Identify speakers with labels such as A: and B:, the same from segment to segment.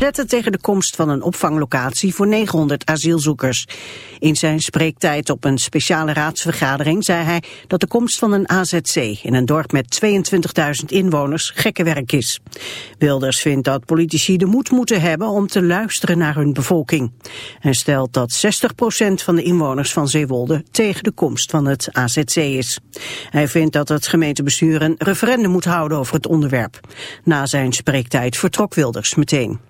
A: Zetten tegen de komst van een opvanglocatie voor 900 asielzoekers. In zijn spreektijd op een speciale raadsvergadering zei hij dat de komst van een AZC in een dorp met 22.000 inwoners gekke werk is. Wilders vindt dat politici de moed moeten hebben om te luisteren naar hun bevolking. Hij stelt dat 60% van de inwoners van Zeewolde tegen de komst van het AZC is. Hij vindt dat het gemeentebestuur een referendum moet houden over het onderwerp. Na zijn spreektijd vertrok Wilders meteen.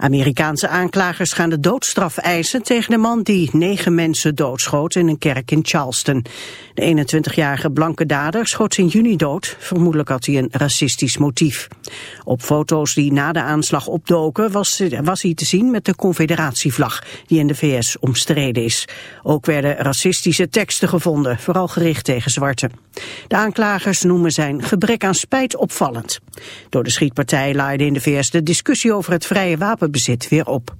A: Amerikaanse aanklagers gaan de doodstraf eisen tegen de man die negen mensen doodschoot in een kerk in Charleston. De 21-jarige blanke dader schoot in juni dood. Vermoedelijk had hij een racistisch motief. Op foto's die na de aanslag opdoken was, hij te zien met de confederatievlag die in de VS omstreden is. Ook werden racistische teksten gevonden, vooral gericht tegen zwarte. De aanklagers noemen zijn gebrek aan spijt opvallend. Door de schietpartij laaide in de VS de discussie over het vrije wapenbezit weer op.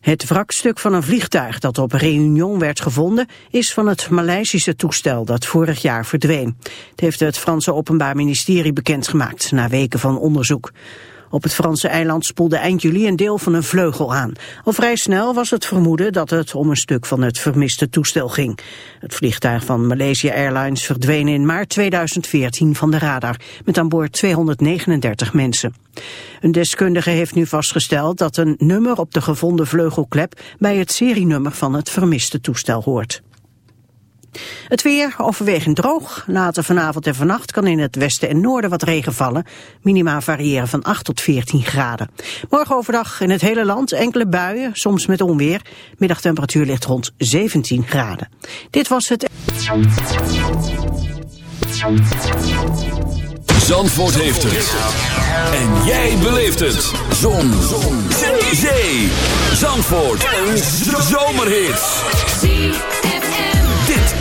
A: Het wrakstuk van een vliegtuig dat op Réunion werd gevonden is van het Maleisische toestel dat vorig jaar verdween. Het heeft het Franse Openbaar Ministerie bekendgemaakt na weken van onderzoek. Op het Franse eiland spoelde eind juli een deel van een vleugel aan. Al vrij snel was het vermoeden dat het om een stuk van het vermiste toestel ging. Het vliegtuig van Malaysia Airlines verdween in maart 2014 van de radar, met aan boord 239 mensen. Een deskundige heeft nu vastgesteld dat een nummer op de gevonden vleugelklep bij het serienummer van het vermiste toestel hoort. Het weer overwegend droog. Later vanavond en vannacht kan in het westen en noorden wat regen vallen. Minima variëren van 8 tot 14 graden. Morgen overdag in het hele land enkele buien, soms met onweer. Middagtemperatuur ligt rond 17 graden. Dit was het...
B: Zandvoort heeft het. En jij beleeft het. Zon. Zon. Zee. Zandvoort. Een zomerhit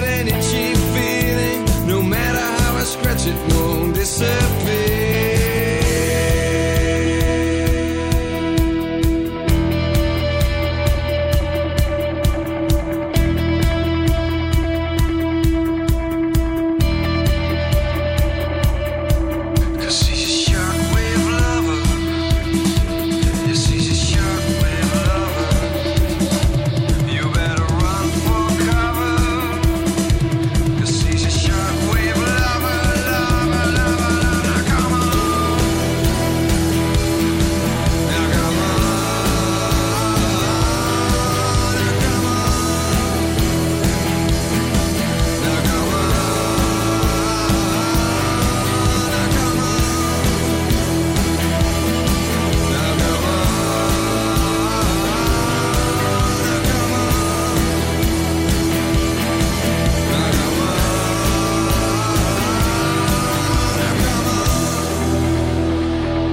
B: getting itchy feeling, no matter how I scratch it, no.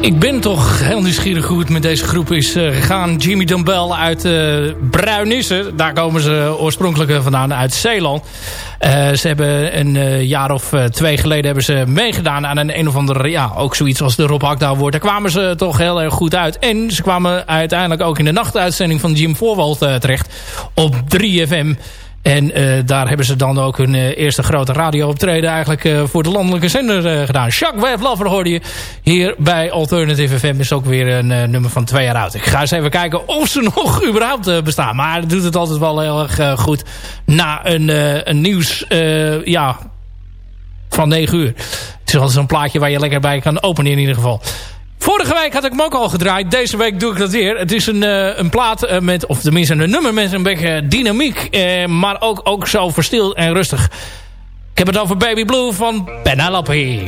C: Ik ben toch heel nieuwsgierig hoe het met deze groep is uh, gegaan. Jimmy Dumbell uit uh, Bruinissen. Daar komen ze oorspronkelijk vandaan, uit Zeeland. Uh, ze hebben een jaar of twee geleden hebben ze meegedaan aan een een of andere... Ja, ook zoiets als de Rob wordt. Daar kwamen ze toch heel erg goed uit. En ze kwamen uiteindelijk ook in de nachtuitzending van Jim Voorwald terecht. Op 3FM. En uh, daar hebben ze dan ook hun uh, eerste grote radiooptreden eigenlijk uh, voor de landelijke zender gedaan. Jacques Web Lover hoorde je hier bij Alternative FM. Is ook weer een nummer van twee jaar oud. Ik ga eens even kijken of ze nog überhaupt bestaan. Maar het doet het altijd wel heel erg goed na een, een nieuws ja, van 9 uur. Het is altijd zo'n plaatje waar je lekker bij kan openen in ieder geval. Vorige week had ik hem ook al gedraaid. Deze week doe ik dat weer. Het is een, uh, een plaat uh, met, of tenminste een nummer met een beetje dynamiek. Uh, maar ook, ook zo verstil en rustig. Ik heb het over Baby Blue van Penelope.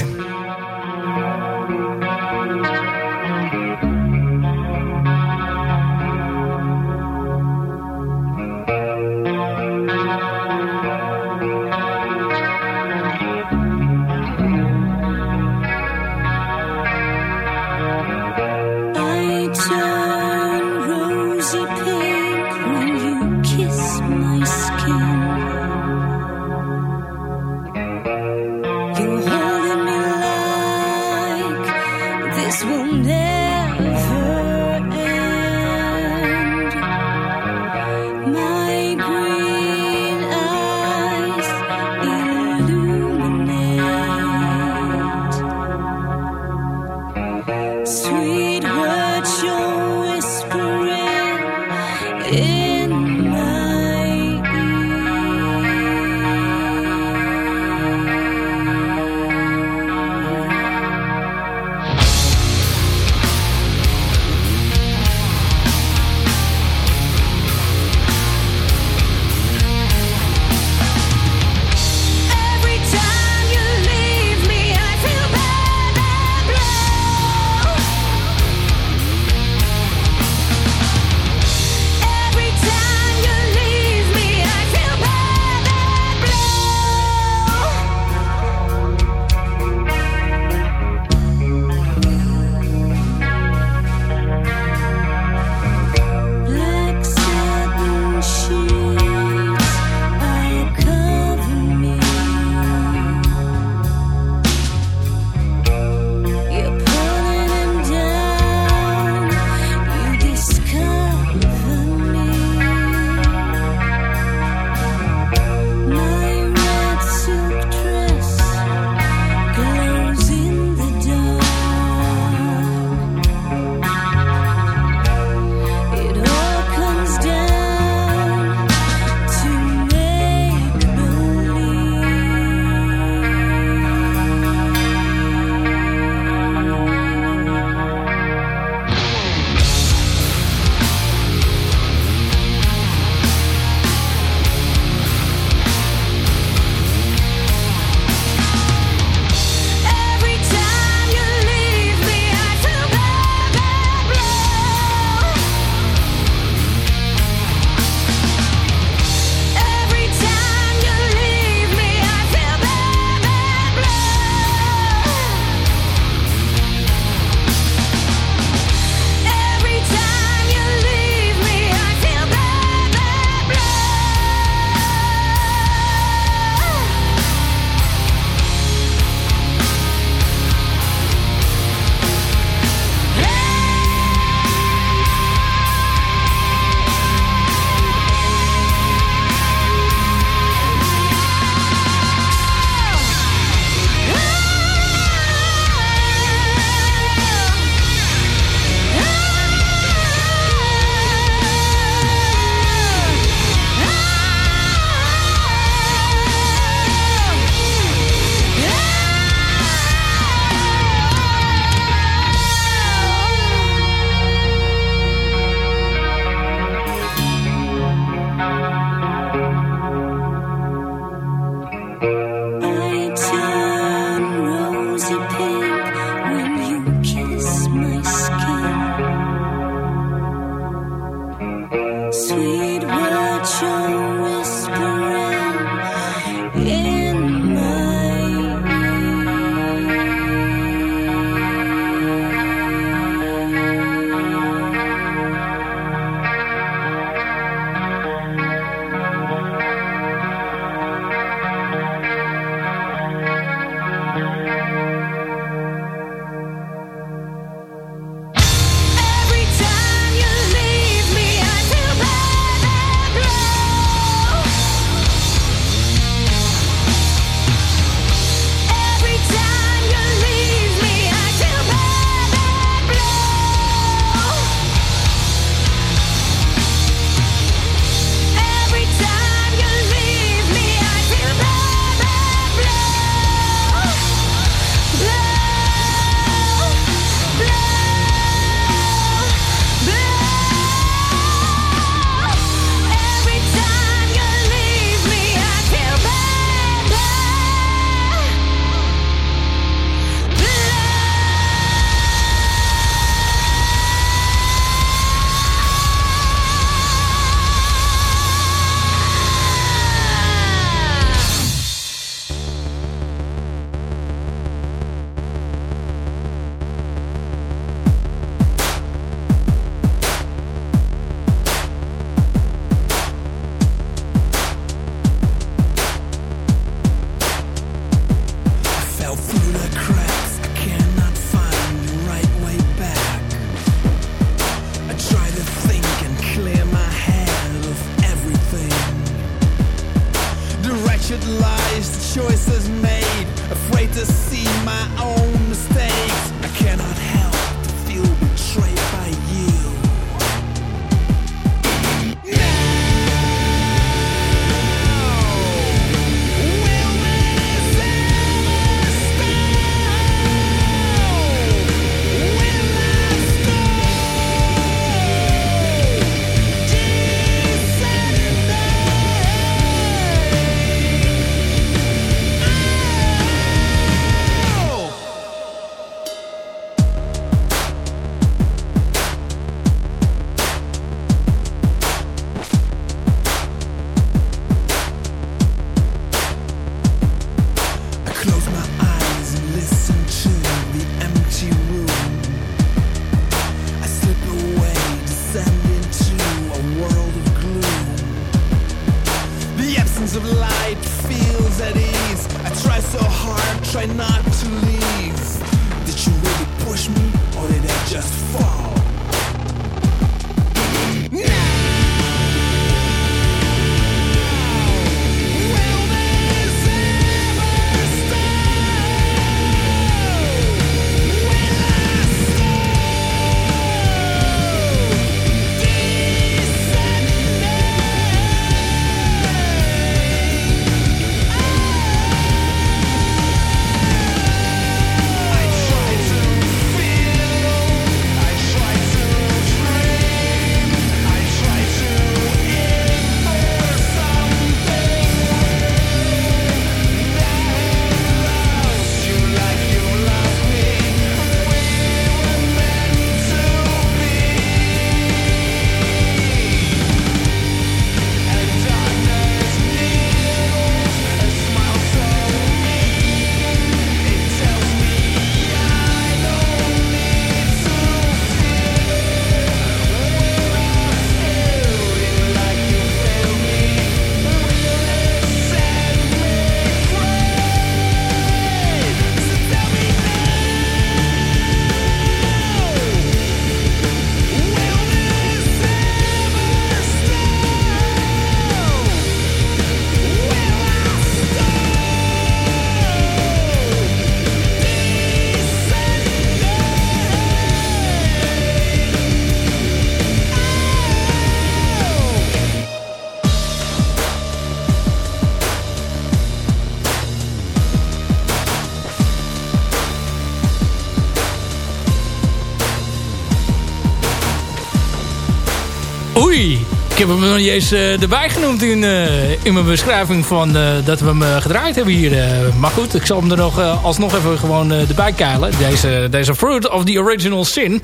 D: Ik heb hem nog niet eens eh, erbij genoemd in, eh, in mijn beschrijving van eh, dat we hem gedraaid hebben hier. maar goed, ik zal hem er nog alsnog even gewoon erbij keilen. Deze, deze Fruit of the Original Sin.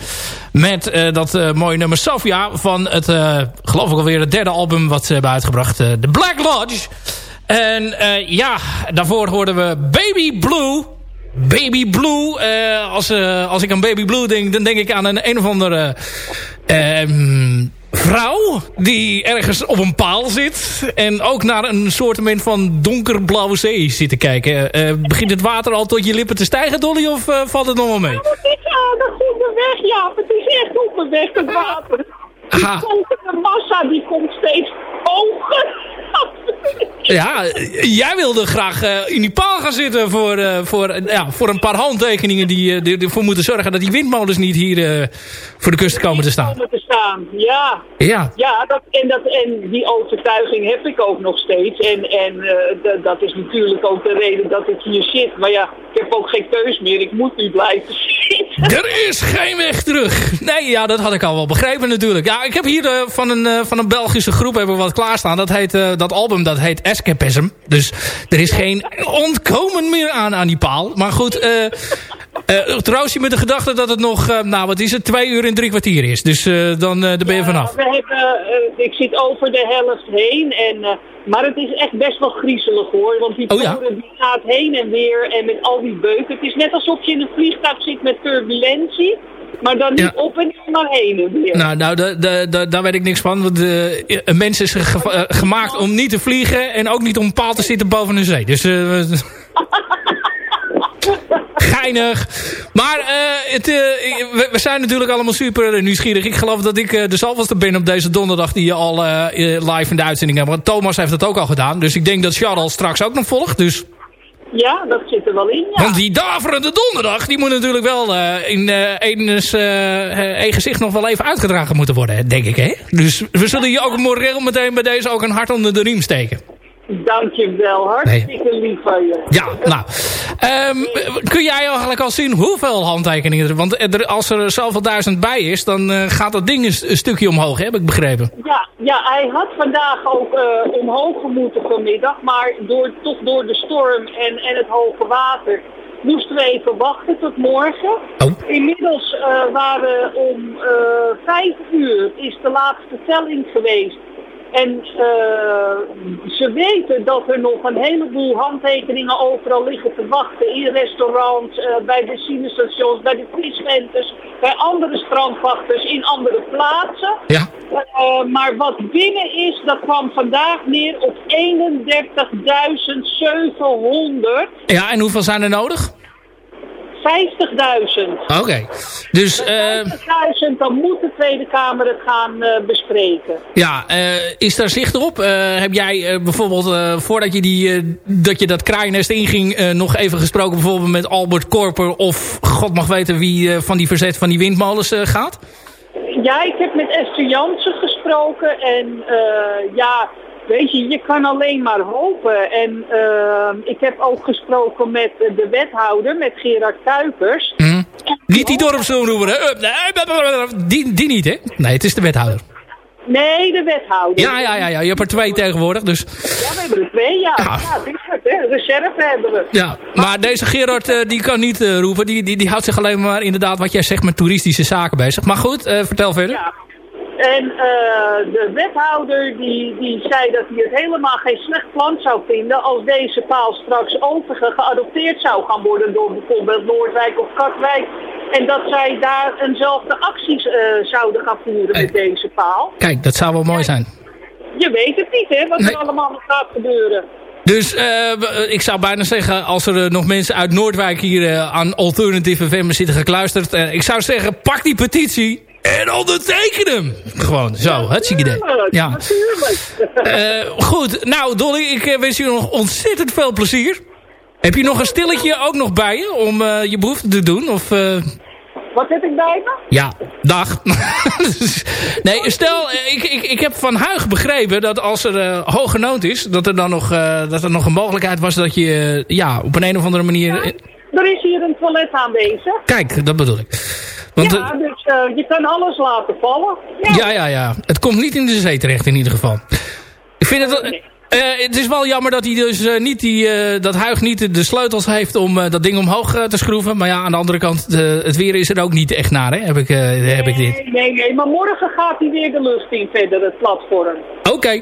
D: Met dat mooie nummer Sophia van het, geloof ik alweer het derde album wat ze hebben uitgebracht. The Black Lodge. En ja, daarvoor hoorden we Baby Blue... Baby Blue. als, als ik aan Baby Blue denk, dan denk ik aan een een of andere ehm, vrouw die ergens op een paal zit. En ook naar een soort van donkerblauwe zee zit te kijken. Eh, begint het water al tot je lippen te stijgen, Dolly? Of eh, valt het nog wel mee?
E: Het is aan de goede weg, ja. Het is echt op de weg, het water.
D: Aha.
E: de massa die komt steeds hoger.
D: Ja, jij wilde graag eh, in die paal gaan zitten voor, eh, voor, eh, ja, voor een paar handtekeningen die, eh, ervoor moeten zorgen dat die windmolens niet hier eh, voor de kust komen te staan.
E: Te staan, ja.
D: Ja,
E: Ja, dat, en, dat, en die overtuiging heb ik ook nog steeds. En, en eh, dat is natuurlijk ook de reden dat ik hier zit. Maar ja, ik heb ook geen keus meer. Ik moet nu blijven zitten.
D: er is geen weg terug. Nee, ja, dat had ik al wel begrepen natuurlijk. Ja, ik heb hier eh, van, een, eh, van een Belgische groep hebben we wat klaarstaan. Dat, heet, dat album dat heet Escapism. Dus er is geen ontkomen meer aan aan die paal. Maar goed, trouwens met de gedachte dat het nog, nou wat is het, twee uur en drie kwartier is. Dus dan, eh, daar ben je vanaf.
E: We hebben, eh, ik zit over de helft heen. En, eh, maar het is echt best wel griezelig hoor. Want die
D: Oh ja?
E: die gaat heen en weer. En met al die beuken. Het is net alsof je in een vliegtuig zit met turbulentie. Maar dan niet
D: Ja.
E: op en maar heen en weer.
D: Nou, nou da, da, da- daar weet ik niks van. Want een mens is ge- gemaakt om niet te vliegen en ook niet om een paal te zitten boven een zee. Dus geinig. Maar eh, het, eh, we, we zijn natuurlijk allemaal super nieuwsgierig. Ik geloof dat ik uh, de zalverste ben op deze donderdag die je al eh, live in de uitzending hebt. Want Thomas heeft dat ook al gedaan. Dus ik denk dat Charles straks ook nog volgt. Dus
E: Ja, dat zit er wel in, ja.
D: Want die daverende donderdag, die moet natuurlijk wel eh, in eh eh, één gezicht nog wel even uitgedragen moeten worden, denk ik. Hè? Dus we zullen je ook moreel meteen bij deze ook een hart onder de riem steken.
E: Dankjewel, hartstikke lief van je.
D: Ja, nou. ehm, kun jij eigenlijk al zien hoeveel handtekeningen er... Want er, als er zoveel duizend bij is, dan eh, gaat dat ding een, een stukje omhoog, heb ik begrepen.
E: Ja, ja, hij had vandaag ook eh, omhoog gemoeten vanmiddag, maar door, toch door de storm en, en het hoge water moesten we even wachten tot morgen.
D: Oh.
E: Inmiddels eh, waren om vijf uur is de laatste telling geweest. En eh, ze weten dat er nog een heleboel handtekeningen overal liggen te wachten. In restaurants, eh, bij benzinestations, bij de visventers, bij andere strandwachters, in andere plaatsen.
D: Ja.
E: Eh, maar wat binnen is, dat kwam vandaag neer op 31.700.
D: Ja, en hoeveel zijn er nodig?
E: 50.000.
D: Oké. Dus, eh
E: 50.000, dan moet de Tweede Kamer het gaan eh, bespreken.
D: ja, eh, is daar zicht op? Heb jij bijvoorbeeld, voordat je, die, dat je dat kraaiennest inging, nog even gesproken bijvoorbeeld met Albert Korper of God mag weten wie van die verzet van die windmolens gaat?
E: Ja, ik heb met Esther Jansen gesproken en ja, weet je, je kan alleen maar hopen. En eh, ik heb ook gesproken met de wethouder, met Gerard Kuipers.
D: Hm? Niet die dorpsomroeper, hè? Die, die niet, hè? Nee, het is de wethouder.
E: Nee, de wethouder.
D: Ja, ja, ja, ja. je hebt er twee tegenwoordig, dus...
E: Ja, we hebben er twee, ja.
D: Ja.
E: Ja, het, hè. Reserve hebben we.
D: Ja, maar deze Gerard eh, die kan niet eh, roepen. Die, die, die houdt zich alleen maar inderdaad, wat jij zegt, met toeristische zaken bezig. Maar goed, eh, vertel verder.
E: Ja. En eh, de wethouder die, die zei dat hij het helemaal geen slecht plan zou vinden als deze paal straks over geadopteerd zou gaan worden door bijvoorbeeld Noordwijk of Katwijk. En dat zij daar eenzelfde acties eh, zouden gaan voeren met deze paal.
D: Kijk, dat zou wel mooi zijn.
E: Je weet het niet hè, wat
D: Nee.
E: er allemaal nog gaat gebeuren.
D: Dus eh, ik zou bijna zeggen, als er nog mensen uit Noordwijk hier aan Alternative FM zitten gekluisterd. ik zou zeggen, pak die petitie en onderteken hem. Gewoon, zo, hartstikke idee.
E: Natuurlijk,
D: Ja. Eh, goed, nou Dolly, ik eh, wens je nog ontzettend veel plezier. Heb je nog een stilletje ook nog bij je om eh, je behoefte te doen? Of,
E: Wat heb ik bij me?
D: ja, dag. nee, stel, ik, ik, ik heb van Huig begrepen dat als er hoge nood is... dat er dan nog, dat er nog een mogelijkheid was dat je ja, op een, een of andere manier...
E: Er is hier een toilet aanwezig.
D: kijk, dat bedoel ik. Want,
E: ja,
D: eh,
E: dus eh, je kan alles laten vallen. Ja,
D: ja, ja, ja. Het komt niet in de zee terecht in ieder geval. Ik vind het... eh, het is wel jammer dat hij dus eh, niet die, eh, dat Huig niet de sleutels heeft om dat ding omhoog te schroeven. Maar ja, aan de andere kant, het weer is er ook niet echt naar, hè? Heb ik, heb ik dit.
E: Nee, nee, nee, maar morgen gaat hij weer de lucht in verder, het platform.
D: Oké.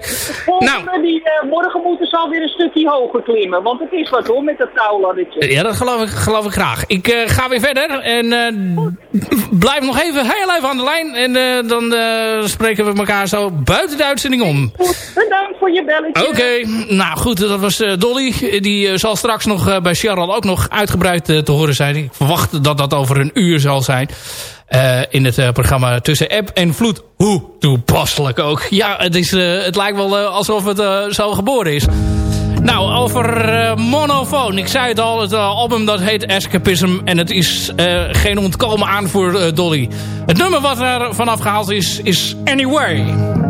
D: Nou,
E: die, morgen moeten ze alweer een stukje hoger klimmen, want het is wat hoor met dat touwladdetje.
D: ja, dat geloof ik, geloof ik graag. Ik ga weer verder en blijf nog even heel even aan de lijn. En dan spreken we elkaar zo buiten de uitzending om.
E: Bedankt voor je belletje.
D: Oké, nou goed, dat was eh, Dolly. Die eh, zal straks nog eh, bij Charles ook nog uitgebreid te horen zijn. Ik verwacht dat dat over een uur zal zijn. In het programma Tussen App en Vloed. Hoe toepasselijk ook. Ja, het, is, het lijkt wel alsof het zo geboren is. Nou, over Monofoon. Ik zei het al, het album dat heet Escapism. En het is geen ontkomen aan voor Dolly. Het nummer wat er vanaf gehaald is, is Anyway.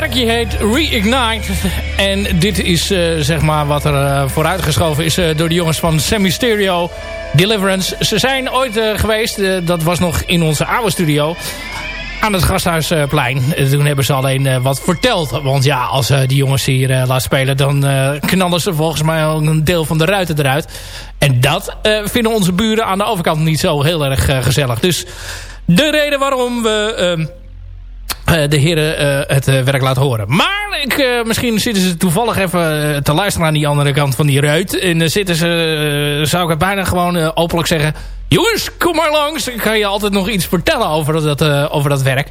D: Werkje heet Reignite. En dit is eh, zeg maar wat er uh, vooruitgeschoven is door de jongens van Semi Stereo Deliverance. Ze zijn ooit geweest, dat was nog in onze oude studio aan het Gasthuisplein. Toen hebben ze alleen wat verteld. Want ja, als die jongens hier laat spelen... dan knallen ze volgens mij al een deel van de ruiten eruit. En dat vinden onze buren aan de overkant niet zo heel erg gezellig. Dus de reden waarom we ehm, de heren uh, het uh, werk laten horen. Maar ik, misschien zitten ze toevallig even te luisteren aan die andere kant van die ruit. En zitten ze, zou ik het bijna gewoon openlijk zeggen... Jongens, kom maar langs. Ik kan je altijd nog iets vertellen over dat, over dat werk.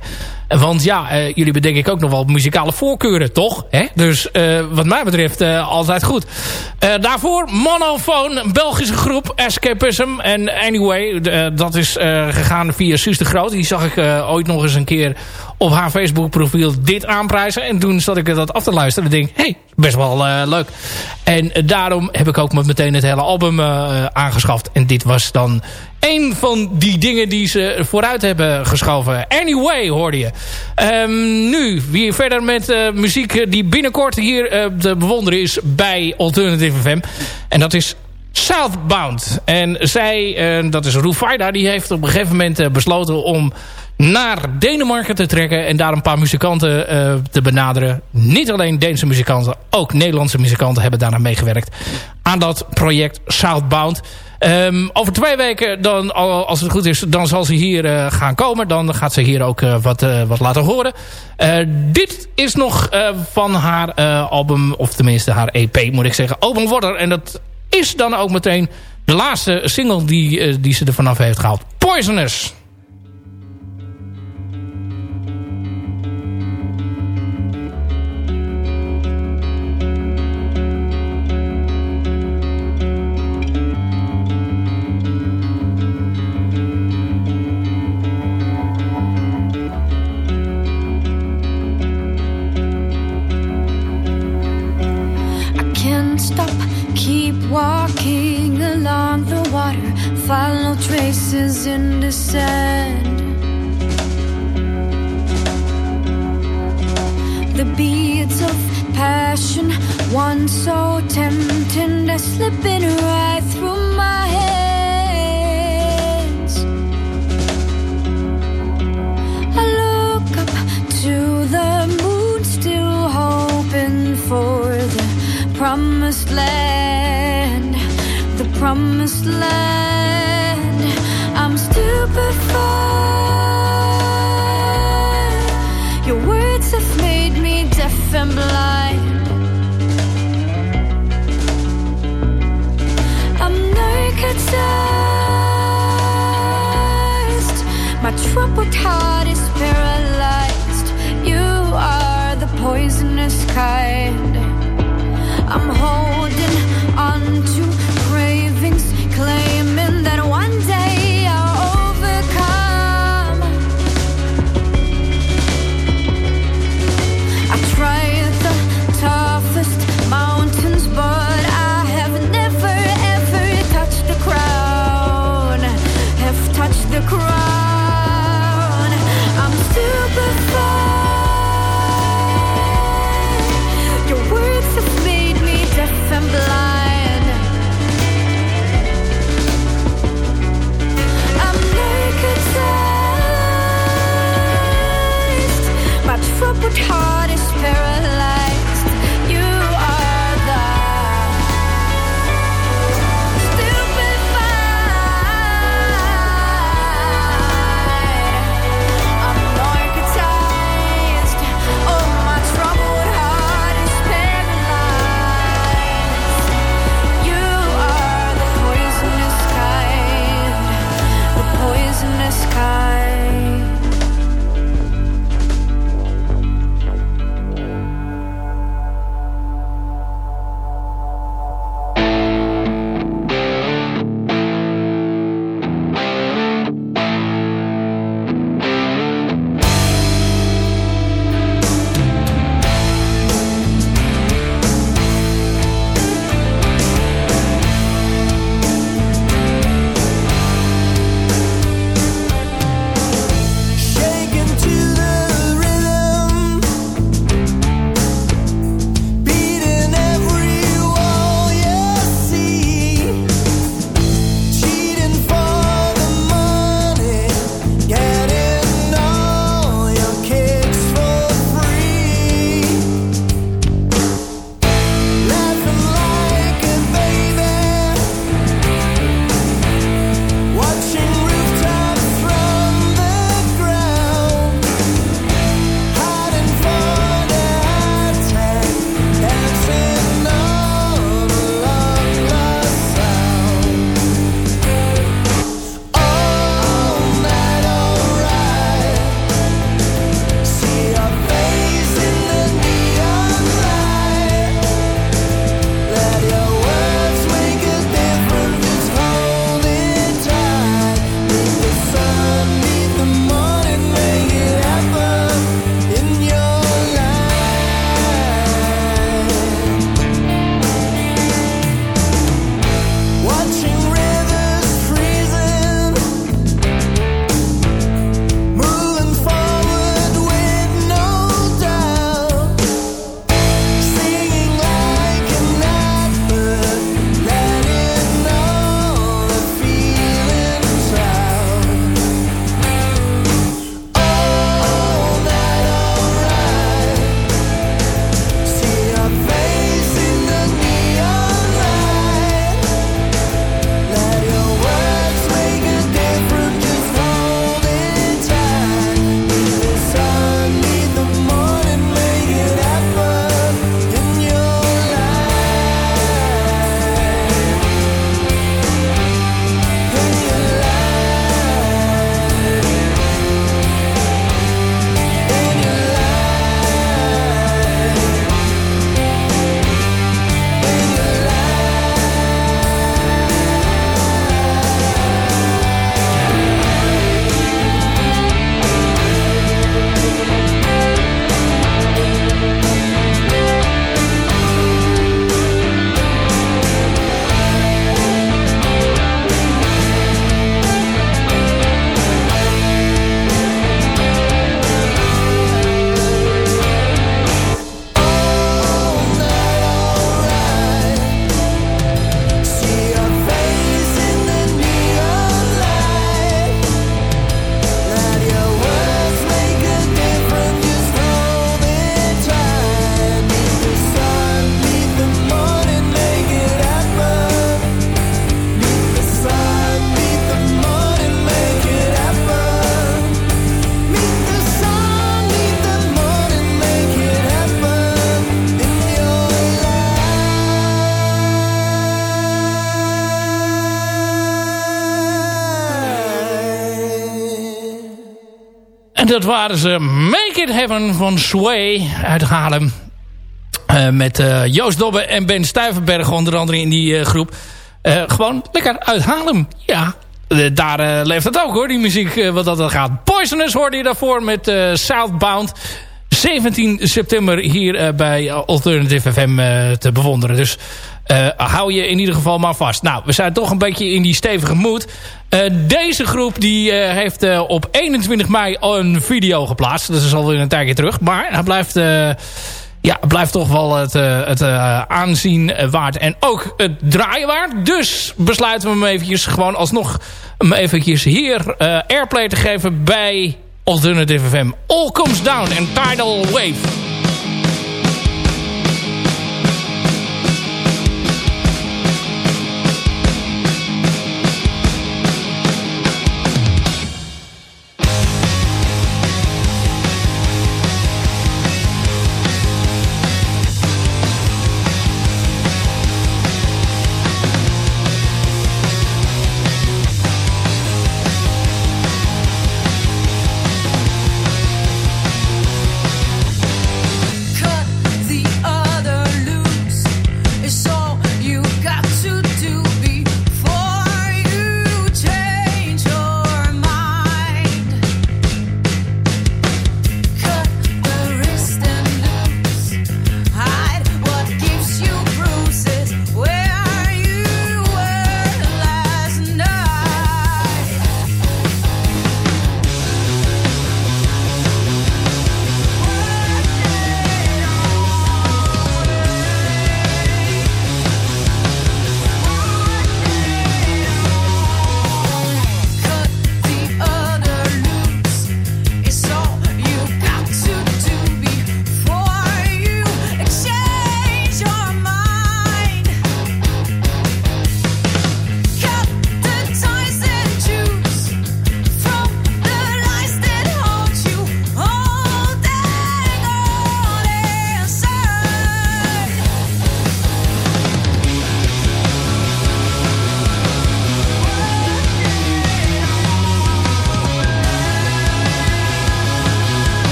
D: Want ja, uh, jullie hebben denk ik ook nog wel muzikale voorkeuren, toch? Hè? Dus uh, wat mij betreft altijd goed. daarvoor Monophone, Belgische groep, Escapism. En Anyway, dat is gegaan via Suus de Groot. Die zag ik ooit nog eens een keer op haar Facebook profiel dit aanprijzen. En toen zat ik dat af te luisteren en denk hey, best wel leuk. En daarom heb ik ook meteen het hele album aangeschaft. En dit was dan een van die dingen die ze vooruit hebben geschoven. Anyway, hoorde je. Um, nu, weer verder met uh, muziek die binnenkort hier te bewonderen is bij Alternative FM. En dat is Southbound. En zij, dat is Rufaida, die heeft op een gegeven moment besloten om naar Denemarken te trekken en daar een paar muzikanten uh, te benaderen. Niet alleen Deense muzikanten, ook Nederlandse muzikanten hebben daaraan meegewerkt. Aan dat project Southbound. Um, over twee weken, dan, als het goed is, dan zal ze hier uh, gaan komen. Dan gaat ze hier ook uh, wat, wat laten horen. dit is nog van haar album, of tenminste haar EP moet ik zeggen, Open Water. En dat is dan ook meteen de laatste single die, die ze er vanaf heeft gehaald. Poisonous.
C: Traces in the sand. The beads of passion, once so tempting, they're slipping right through my hands. I look up to the moon, still hoping for the promised land, the promised land. troubled
D: times. Dat waren ze Make It Heaven van Sway uit Haarlem. Uh, met uh, Joost Dobbe en Ben Stuyvenberg onder andere in die uh, groep. gewoon lekker uit Haarlem. Ja, daar leeft het ook hoor, die muziek wat dat gaat. Poisonous hoorde je daarvoor met Southbound. 17 september hier bij Alternative FM te bewonderen. Dus hou je in ieder geval maar vast. Nou, we zijn toch een beetje in die stevige moed. Deze groep die heeft op 21 mei een video geplaatst. Dat is alweer een tijdje terug. Maar hij blijft, ja, blijft toch wel het, het aanzien waard. En ook het draaien waard. Dus besluiten we hem eventjes gewoon alsnog hem eventjes hier airplay te geven bij Alternative FM. All Comes Down en Tidal Wave.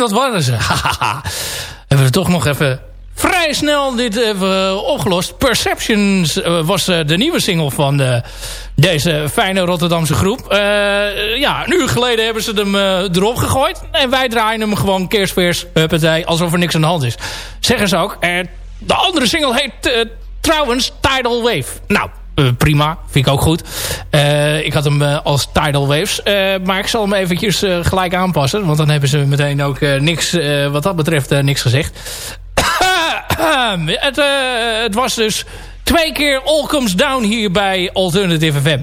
D: Dat waren ze. Hebben we toch nog even vrij snel dit even opgelost. Perceptions eh, was eh, de nieuwe single van de, deze fijne Rotterdamse groep. Ja, een uur geleden hebben ze hem erop gegooid. En wij draaien hem gewoon keersvers, huppatee, alsof er niks aan de hand is. Zeggen ze ook. de andere single heet trouwens Tidal Wave. Nou, prima. Vind ik ook goed. Uh, ik had hem uh, als Tidal Waves. Maar ik zal hem eventjes gelijk aanpassen. Want dan hebben ze meteen ook niks, wat dat betreft, niks gezegd. het, het was dus twee keer All Comes Down hier bij Alternative FM.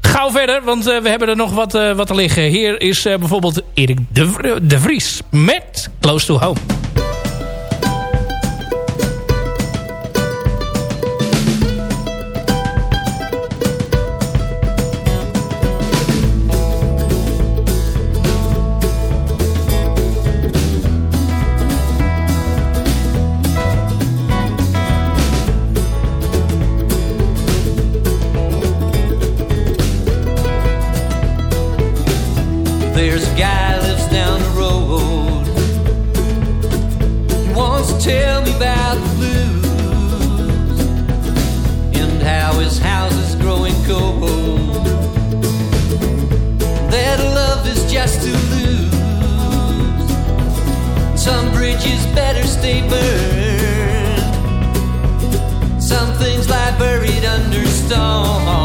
D: Gauw verder, want we hebben er nog wat, wat te liggen. Hier is bijvoorbeeld Erik de, de Vries met Close to Home.
F: paper. Some things lie buried under stone.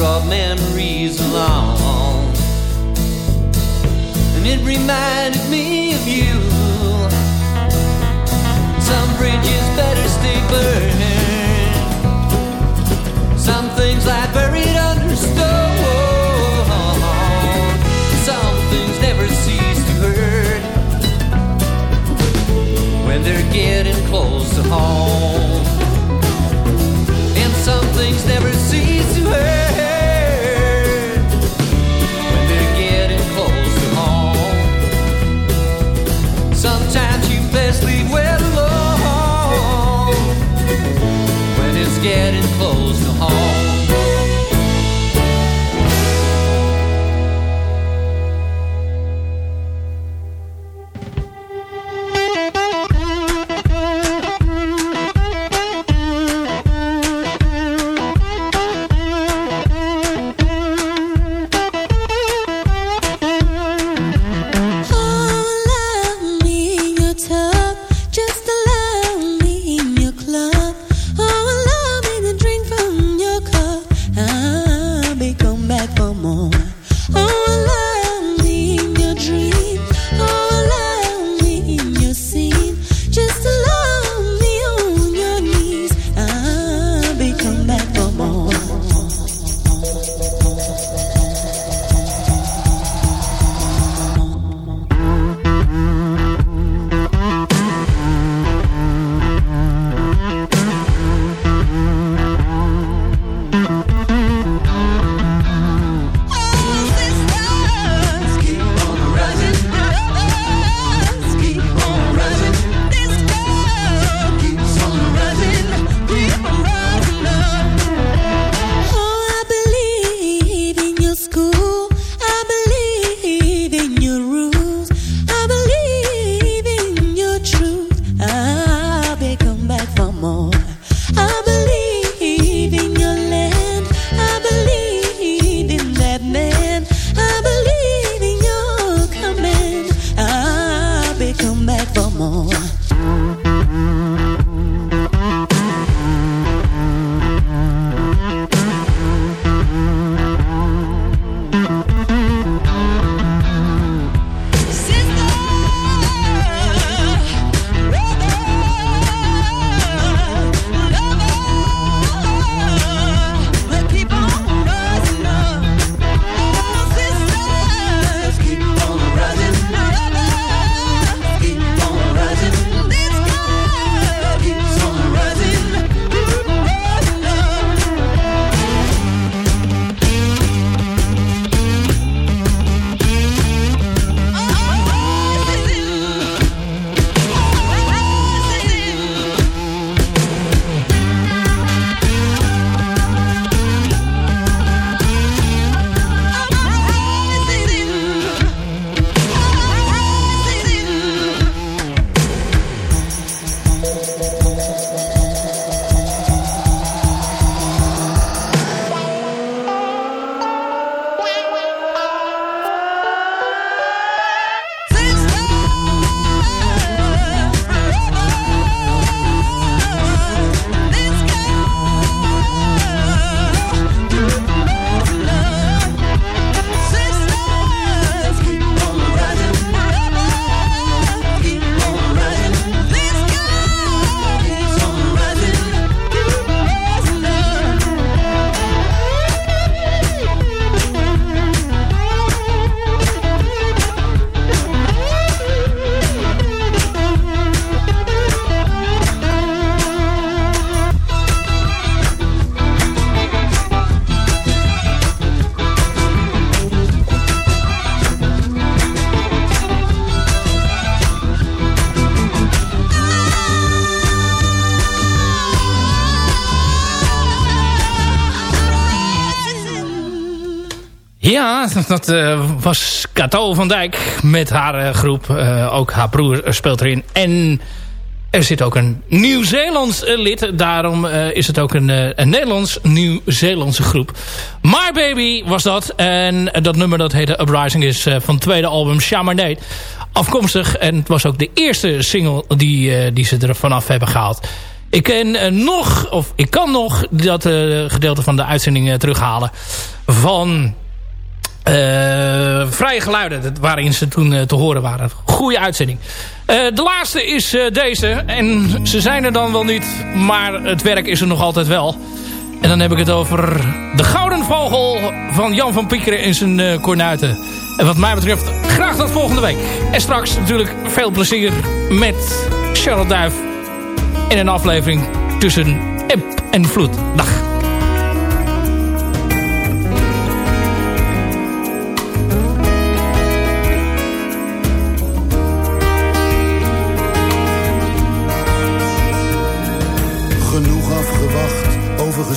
F: brought memories along. And it reminded me
G: of you.
F: Some
G: bridges better stay
F: burned. Some
G: things lie buried under stone.
F: Some things never
G: cease
F: to hurt
D: when
G: they're getting close to home. And some things never cease
F: to hurt.
G: getting
D: Dat uh, was Cato van Dijk met haar uh, groep. Uh, ook haar broer speelt erin. En er zit ook een Nieuw-Zeelands lid. Daarom is het ook een, een Nederlands-Nieuw-Zeelandse groep. My Baby was dat. En dat nummer dat heette Uprising is van het tweede album Chamarnate. Afkomstig. En het was ook de eerste single die, die ze er vanaf hebben gehaald. Ik ken nog, of ik kan nog, dat gedeelte van de uitzending terughalen. Van vrije geluiden waarin ze toen uh, te horen waren. Goeie uitzending. Uh, de laatste is deze. En ze zijn er dan wel niet, maar het werk is er nog altijd wel. En dan heb ik het over de Gouden Vogel van Jan van Piekeren en zijn kornuiten. En wat mij betreft graag tot volgende week. En straks natuurlijk veel plezier met Charlotte Duif. In een aflevering tussen eb en vloed. Dag.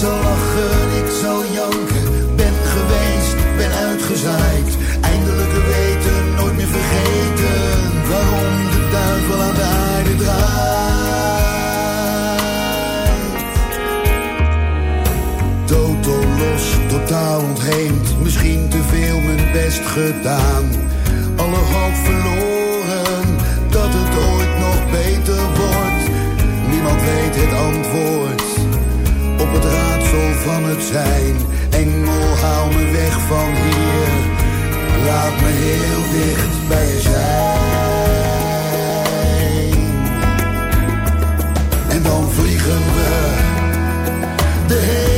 H: Zal lachen, ik zal janken, ben geweest, ben uitgezaaid. Eindelijk weten, nooit meer vergeten, waarom de duivel aan de aarde draait. Totaal los, totaal ontheemd, misschien te veel mijn best gedaan. Alle hoop verloren, dat het ooit nog beter wordt. Niemand weet het antwoord op het raadsel van het zijn. Engel, haal me weg van hier. Laat me heel dicht bij je zijn. En dan vliegen we de hemel